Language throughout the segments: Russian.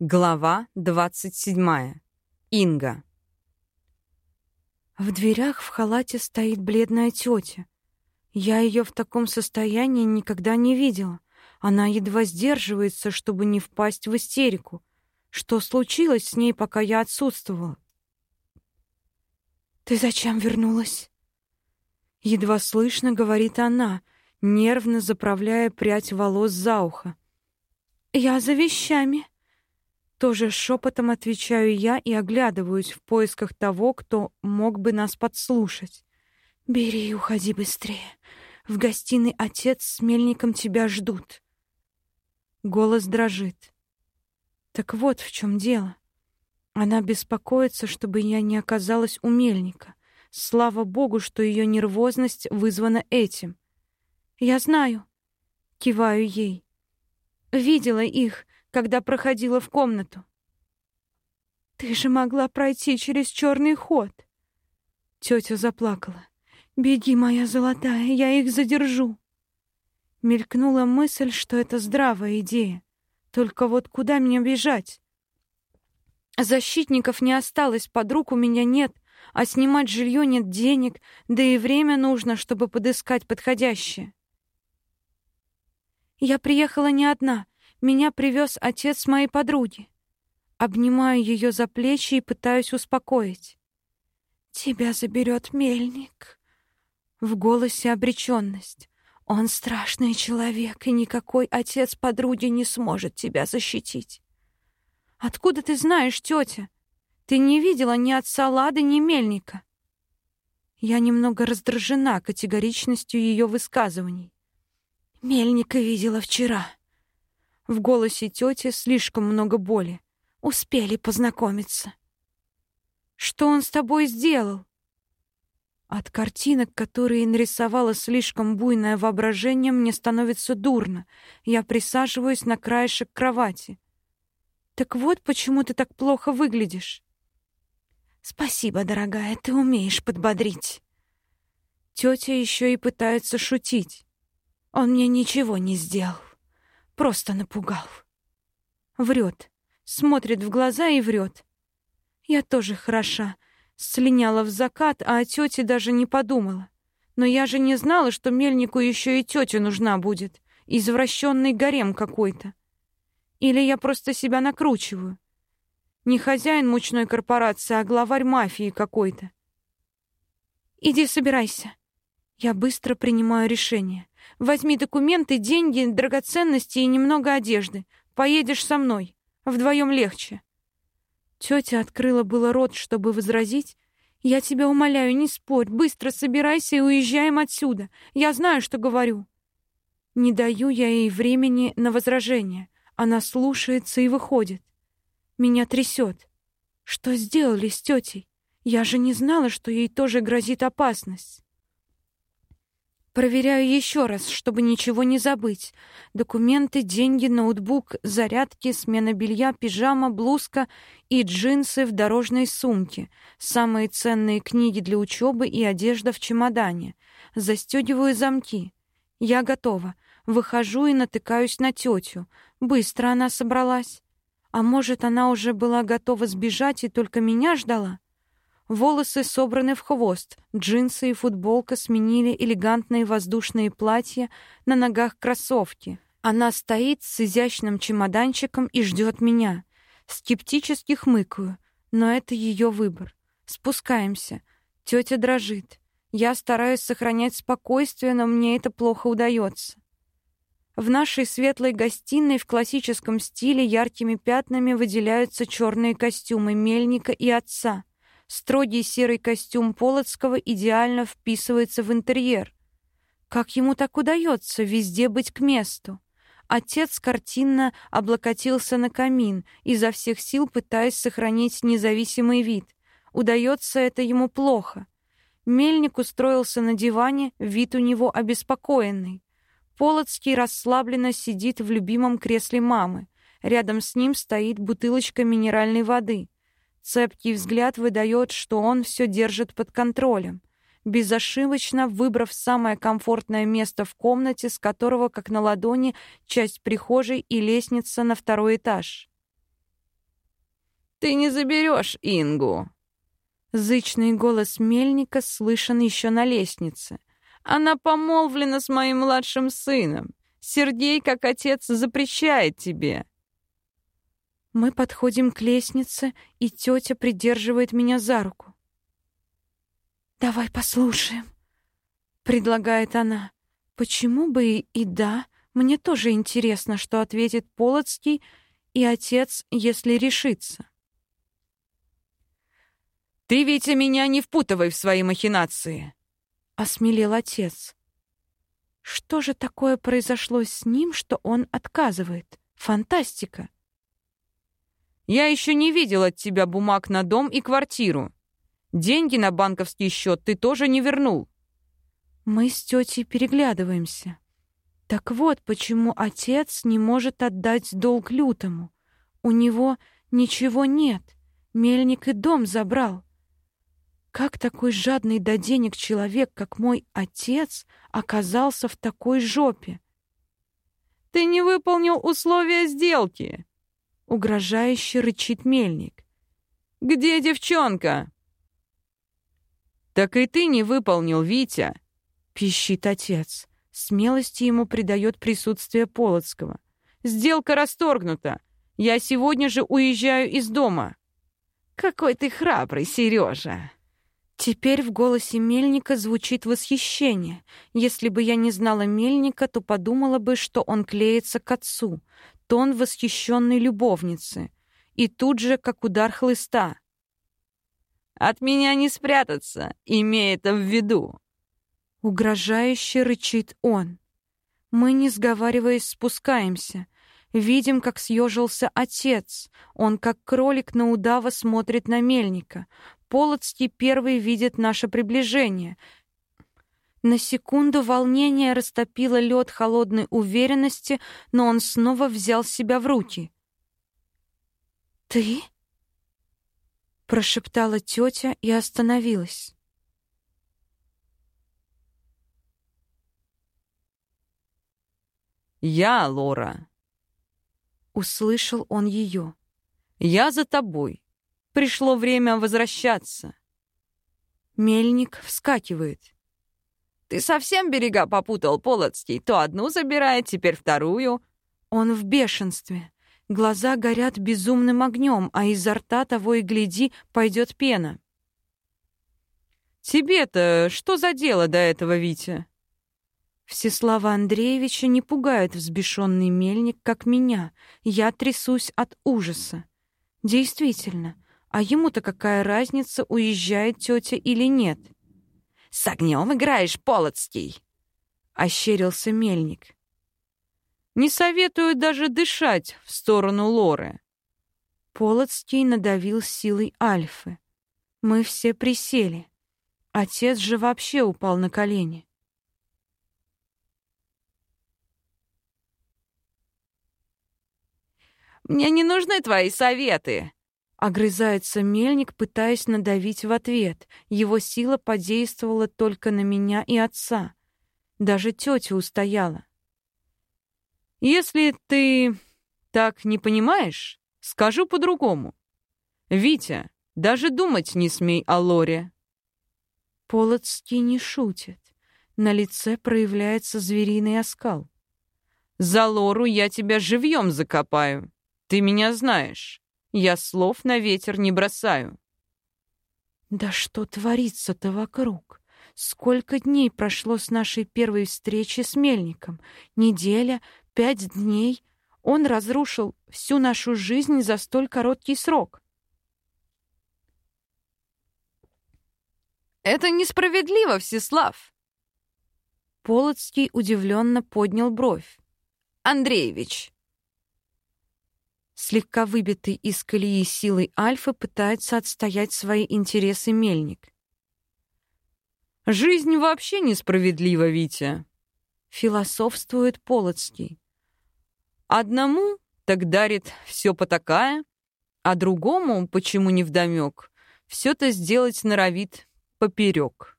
Глава 27. Инга. В дверях в халате стоит бледная тетя. Я ее в таком состоянии никогда не видела. Она едва сдерживается, чтобы не впасть в истерику. Что случилось с ней, пока я отсутствовала? «Ты зачем вернулась?» Едва слышно говорит она, нервно заправляя прядь волос за ухо. «Я за вещами», тоже шепотом отвечаю я и оглядываюсь в поисках того, кто мог бы нас подслушать. «Бери и уходи быстрее. В гостиной отец с мельником тебя ждут». Голос дрожит. Так вот в чем дело. Она беспокоится, чтобы я не оказалась у мельника. Слава богу, что ее нервозность вызвана этим. Я знаю. Киваю ей. Видела их когда проходила в комнату. Ты же могла пройти через черный ход. Тетя заплакала. Беги, моя золотая, я их задержу. Мелькнула мысль, что это здравая идея. Только вот куда мне бежать? Защитников не осталось, подруг у меня нет, а снимать жилье нет денег, да и время нужно, чтобы подыскать подходящее. Я приехала не одна меня привез отец моей подруги. Обнимаю ее за плечи и пытаюсь успокоить. Тебя заберет мельник. В голосе обреченность. Он страшный человек, и никакой отец подруги не сможет тебя защитить. Откуда ты знаешь, тетя? Ты не видела ни отца Лады, ни мельника. Я немного раздражена категоричностью ее высказываний. Мельника видела вчера. В голосе тети слишком много боли. Успели познакомиться. Что он с тобой сделал? От картинок, которые нарисовала слишком буйное воображение, мне становится дурно. Я присаживаюсь на краешек кровати. Так вот, почему ты так плохо выглядишь. Спасибо, дорогая, ты умеешь подбодрить. Тетя еще и пытается шутить. Он мне ничего не сделал. Просто напугал. Врет. Смотрит в глаза и врет. Я тоже хороша. Слиняла в закат, а о тете даже не подумала. Но я же не знала, что мельнику еще и тетя нужна будет. Извращенный гарем какой-то. Или я просто себя накручиваю. Не хозяин мучной корпорации, а главарь мафии какой-то. Иди собирайся. Я быстро принимаю решение. Возьми документы, деньги, драгоценности и немного одежды. Поедешь со мной. Вдвоем легче. Тетя открыла было рот, чтобы возразить. Я тебя умоляю, не спорь, быстро собирайся и уезжаем отсюда. Я знаю, что говорю. Не даю я ей времени на возражение. Она слушается и выходит. Меня трясет. Что сделали с тетей? Я же не знала, что ей тоже грозит опасность. Проверяю еще раз, чтобы ничего не забыть. Документы, деньги, ноутбук, зарядки, смена белья, пижама, блузка и джинсы в дорожной сумке. Самые ценные книги для учебы и одежда в чемодане. Застегиваю замки. Я готова. Выхожу и натыкаюсь на тетю. Быстро она собралась. А может, она уже была готова сбежать и только меня ждала? Волосы собраны в хвост, джинсы и футболка сменили элегантные воздушные платья, на ногах кроссовки. Она стоит с изящным чемоданчиком и ждет меня. Скептически хмыкаю, но это ее выбор. Спускаемся. Тетя дрожит. Я стараюсь сохранять спокойствие, но мне это плохо удается. В нашей светлой гостиной в классическом стиле яркими пятнами выделяются черные костюмы мельника и отца. Строгий серый костюм Полоцкого идеально вписывается в интерьер. Как ему так удается везде быть к месту? Отец картинно облокотился на камин, изо всех сил пытаясь сохранить независимый вид. Удается это ему плохо. Мельник устроился на диване, вид у него обеспокоенный. Полоцкий расслабленно сидит в любимом кресле мамы. Рядом с ним стоит бутылочка минеральной воды. Цепкий взгляд выдает, что он все держит под контролем, безошибочно выбрав самое комфортное место в комнате, с которого, как на ладони, часть прихожей и лестница на второй этаж. Ты не заберешь Ингу. Зычный голос мельника слышен еще на лестнице. Она помолвлена с моим младшим сыном. Сергей, как отец, запрещает тебе. Мы подходим к лестнице, и тетя придерживает меня за руку. «Давай послушаем», — предлагает она. «Почему бы и, и да, мне тоже интересно, что ответит Полоцкий и отец, если решится». «Ты, Витя, меня не впутывай в свои махинации», — осмелел отец. Что же такое произошло с ним, что он отказывает? Фантастика. Я еще не видел от тебя бумаг на дом и квартиру. Деньги на банковский счет ты тоже не вернул. Мы с тетей переглядываемся. Так вот, почему отец не может отдать долг лютому. У него ничего нет. Мельник и дом забрал. Как такой жадный до денег человек, как мой отец, оказался в такой жопе? Ты не выполнил условия сделки, угрожающе рычит мельник. Где девчонка? Так и ты не выполнил, Витя, пищит отец. Смелости ему придает присутствие Полоцкого. Сделка расторгнута. Я сегодня же уезжаю из дома. Какой ты храбрый, Сережа. Теперь в голосе Мельника звучит восхищение. Если бы я не знала Мельника, то подумала бы, что он клеится к отцу. Тон восхищенной любовницы. И тут же, как удар хлыста. «От меня не спрятаться, имея это в виду!» Угрожающе рычит он. Мы, не сговариваясь, спускаемся. Видим, как съежился отец. Он, как кролик на удава, смотрит на мельника. Полоцкий первый видит наше приближение. На секунду волнение растопило лед холодной уверенности, но он снова взял себя в руки. «Ты?» — прошептала тетя и остановилась. «Я, Лора!» Услышал он ее. «Я за тобой пришло время возвращаться. Мельник вскакивает. Ты совсем берега попутал, Полоцкий? То одну забирает, теперь вторую. Он в бешенстве. Глаза горят безумным огнем, а изо рта того и гляди пойдет пена. Тебе-то что за дело до этого, Витя? Всеслава Андреевича не пугает взбешенный мельник, как меня. Я трясусь от ужаса. Действительно, а ему-то какая разница, уезжает тетя или нет? «С огнем играешь, Полоцкий!» — ощерился мельник. «Не советую даже дышать в сторону Лоры». Полоцкий надавил силой Альфы. Мы все присели. Отец же вообще упал на колени. «Мне не нужны твои советы!» Огрызается мельник, пытаясь надавить в ответ. Его сила подействовала только на меня и отца. Даже тетя устояла. «Если ты так не понимаешь, скажу по-другому. Витя, даже думать не смей о Лоре». Полоцкий не шутит. На лице проявляется звериный оскал. «За Лору я тебя живьем закопаю. Ты меня знаешь. Я слов на ветер не бросаю. Да что творится-то вокруг? Сколько дней прошло с нашей первой встречи с Мельником? Неделя, пять дней. Он разрушил всю нашу жизнь за столь короткий срок. Это несправедливо, Всеслав. Полоцкий удивленно поднял бровь. Андреевич, Слегка выбитый из колеи силой Альфы пытается отстоять свои интересы Мельник. «Жизнь вообще несправедлива, Витя», — философствует Полоцкий. «Одному так дарит все потакая, а другому, почему не вдомек, все-то сделать норовит поперек.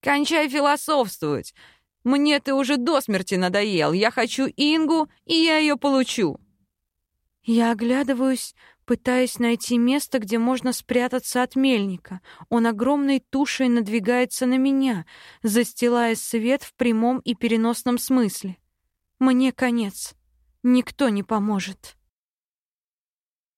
Кончай философствовать. Мне ты уже до смерти надоел. Я хочу Ингу, и я ее получу. Я оглядываюсь, Пытаясь найти место, где можно спрятаться от мельника, он огромной тушей надвигается на меня, застилая свет в прямом и переносном смысле. Мне конец. Никто не поможет.